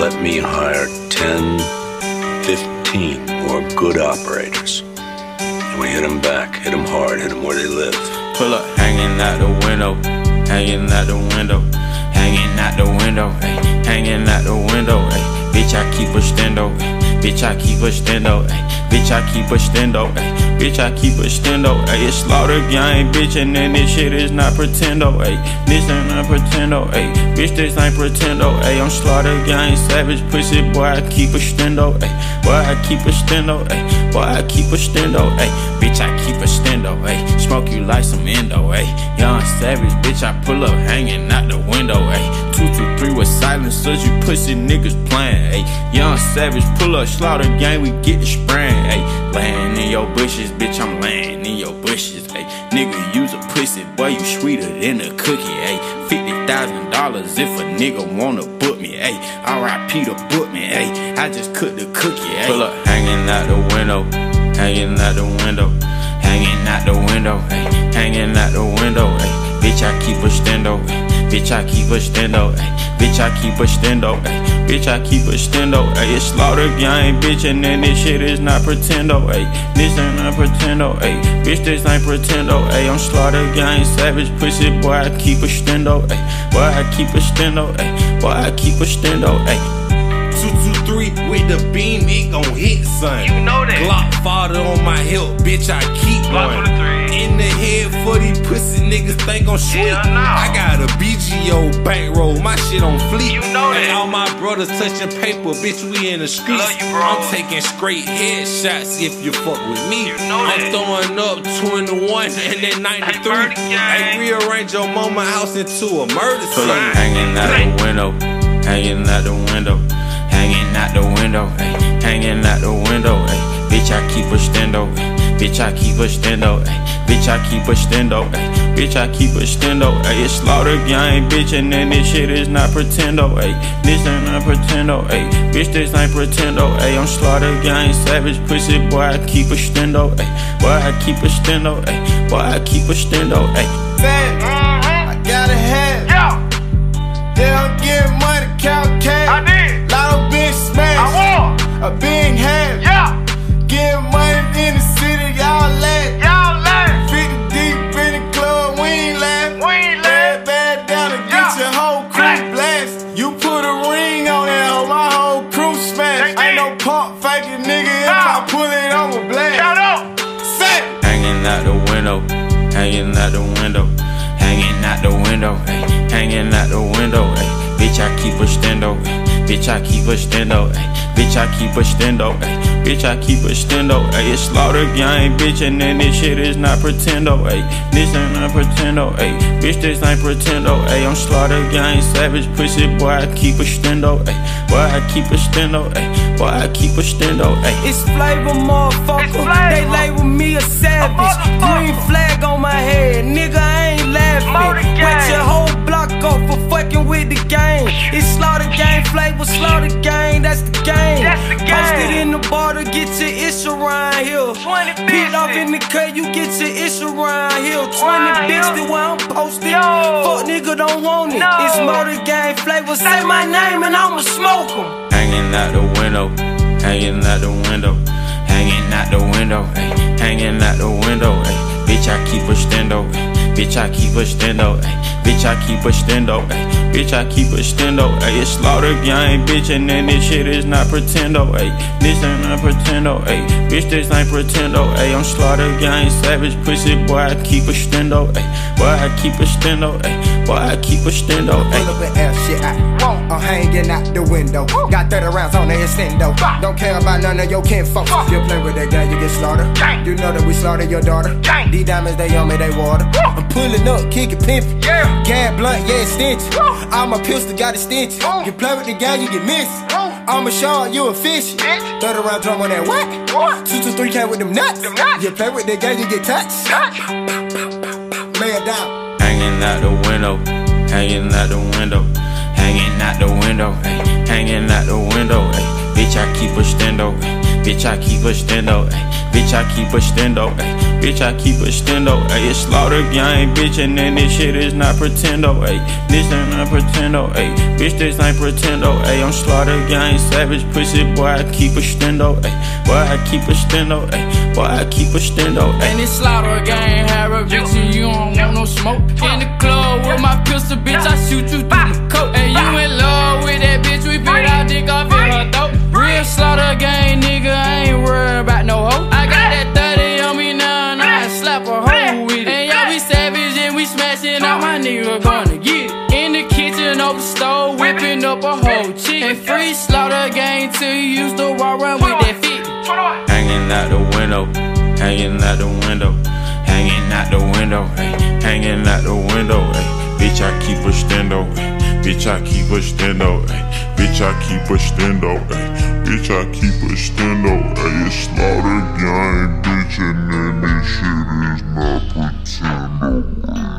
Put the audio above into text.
let me hire 10, 15 more good operators. And we hit them back, hit them hard, hit them where they live. Pull up, hanging out the window, hanging out the window, hanging out the window, ay, hanging out the window, ay. Bitch, I keep a stendo, ay. Bitch, I keep a stendo, ay. Bitch, I keep a stendo, ay. Bitch, I keep a stendo, ay. It's slaughter gang, bitch, and then this shit is not pretendo, ay. This ain't not pretendo, ay. Bitch, this ain't pretendo, ay. I'm slaughter gang, savage pussy, boy, I keep a stendo, ay. Boy, I keep a stendo, ay. Boy, I keep a stendo, ay. Bitch, I keep a stendo, ay. Smoke you like some endo, ay. Young savage, bitch, I pull up hanging out the window, ay. Two, two, three with silencers, you pussy niggas playing, ay. Young savage, pull up, slaughter gang, we get spraying, ay. Laying in your bushes, bitch, I'm laying in your bushes, ay. Nigga, use a pussy, boy, you sweeter than a cookie, ay. Fifty thousand dollars if a nigga wanna book me, ay. R.I.P. to book me, ay. I just cooked the cookie, ay. Pull up, hanging out the window, hanging out the window, hanging out the window, ay. Hanging out the window, ay. Bitch, I keep a stendo, ay. Bitch, I keep a stendo, ay. Bitch, I keep a stendo, ay. Bitch, I keep a stendo, ay. It's slaughter gang, bitch, and then this shit is not pretendo, ay. This ain't not pretendo, ay. Bitch, this ain't pretendo, ay. I'm slaughter gang, savage pussy, boy, I keep a stendo, ay. Boy, I keep a stendo, ay. Boy, I keep a stendo, ay. Two two three with the beam, it gon' hit, son. You know that. Glock father on my hip, bitch. I keep Glock for these pussy niggas think I'm sweet. Hell no. I got a BGO bankroll, my shit on fleek. You know that. And all my brothers touching paper, bitch. We in the streets. You. I'm taking straight headshots if you fuck with me. You know I'm that. throwing up 21 and then 93. murder gang. Hey, rearrange your mama house into a murder scene. up, hanging out the window, hanging out the window, hanging out the window, ay, hanging out the window, ay. Bitch, I keep a stendo, ay. Bitch, I keep a stendo, ay. Bitch, I keep a stendo, ay. Bitch, I keep a stendo, ay. It's slaughter gang, bitch, and then this shit is not pretendo, ay. This ain't not pretendo, ay. Bitch, this ain't pretendo, ay. I'm slaughter gang, savage pussy, boy, I keep a stendo, ay. Boy, I keep a stendo, ay. Boy, I keep a stendo, ay. Fat, I gotta have. Yeah, Yeah, I'm getting money, count cash. I did. Lotto been I smashed. I won. A big half. Yeah, Ain't pump faking nigga, if I pull it, I'ma blast. Shout out. Set. Hanging out the window, hanging out the window, hanging out the window, ay, hanging out the window, ay. Bitch, I keep a stendo, ay. Bitch, I keep a stendo, ay. Bitch, I keep a stendo, ay. Bitch, I keep a stendo, ay. It's slaughter gang, bitch, and then this shit is not pretendo, ay. This ain't not pretendo, ay. Bitch, this ain't pretendo, ay. I'm slaughter gang, savage pussy, boy, I keep a stendo, ay. Boy, I keep a stendo, ay. Boy, I keep a stendo, ay. It's flavor, motherfucker. It's flavor. They label me a savage. motherfucker. Green flag on my head, nigga. I ain't laughing. Murder gang. Wet your whole block off for fucking with the game. It's slaughter gang, flavor, slaughter gang. Pit off in the cut, you get your ish around here. 20 Around here. bitch, the way I'm posted. Yo. Fuck nigga don't want it. No. It's murder gang flavor. Say my name and I'ma smoke 'em. Hanging out the window, hanging out the window, hanging out the window, ay, hanging out the window, ay. Bitch, I keep a stendo, ay. Bitch, I keep a stendo, ay. Bitch, I keep a stendo, ay. Bitch, I keep a stendo, ay. It's slaughter gang, bitch, and then this shit is not pretendo, ay. This ain't not pretendo, ay. Bitch, this ain't pretendo, ay. I'm slaughter gang, savage pussy, boy, I keep a stendo, ay. Boy, I keep a stendo, ay. Boy, I keep a stendo, ay. Pull up and F shit out. I'm hanging out the window. Got 30 rounds on the extendo. Don't care about none of your kinfolk. You play with that gang, you get slaughtered. Gang. You know that we slaughter your daughter. Gang. These diamonds, they on me, they water. I'm pulling up, kicking pimpin'. Yeah. Gas blunt, yeah, stench. Woo. All my pistol got a stench. Woo. You play with the gang, you get missed. Woo. I'm a shark, you a fish. Bitch. 30 round drum on that what? What? 223 came with them nuts. Them nuts. You play with the gang, you get touched. Touch. Man down. Hanging out the window, hanging out the window, hanging out the window, ay, hanging out the window, ay. Bitch, I keep a stendo, ay. Bitch, I keep a stendo, ayy. Bitch, I keep a stendo, ayy. Bitch, I keep a stendo, ayy. It's slaughter gang, bitch, and then this shit is not pretendo, ayy. This ain't not pretendo, ayy. Bitch, this ain't pretendo, ayy. I'm slaughter gang, savage pussy, boy, I keep a stendo, ayy. Boy, I keep a stendo, ayy. Boy, I keep a stendo, ayy. And it's slaughter gang, Harry, bitch, and you don't want no smoke. In the club with my pistol, bitch, I shoot you through the coat. And you in love with that bitch, we bit our dick off in her throat. Real slaughter gang, nigga, I ain't worried my gonna get. In the kitchen, over the stove, whipping up a whole chicken. Free slaughter gang till you use the wall run with that 50. Hanging out the window, hanging out the window, hanging out the window, ay, hanging out the window, ay. Bitch, I keep a stendo, ay. Bitch, I keep a stendo, ay. Bitch, I keep a stendo, ay. Bitch, I keep a stendo, ayy, it's slaughter gang, bitch, and then this shit is not pretendo.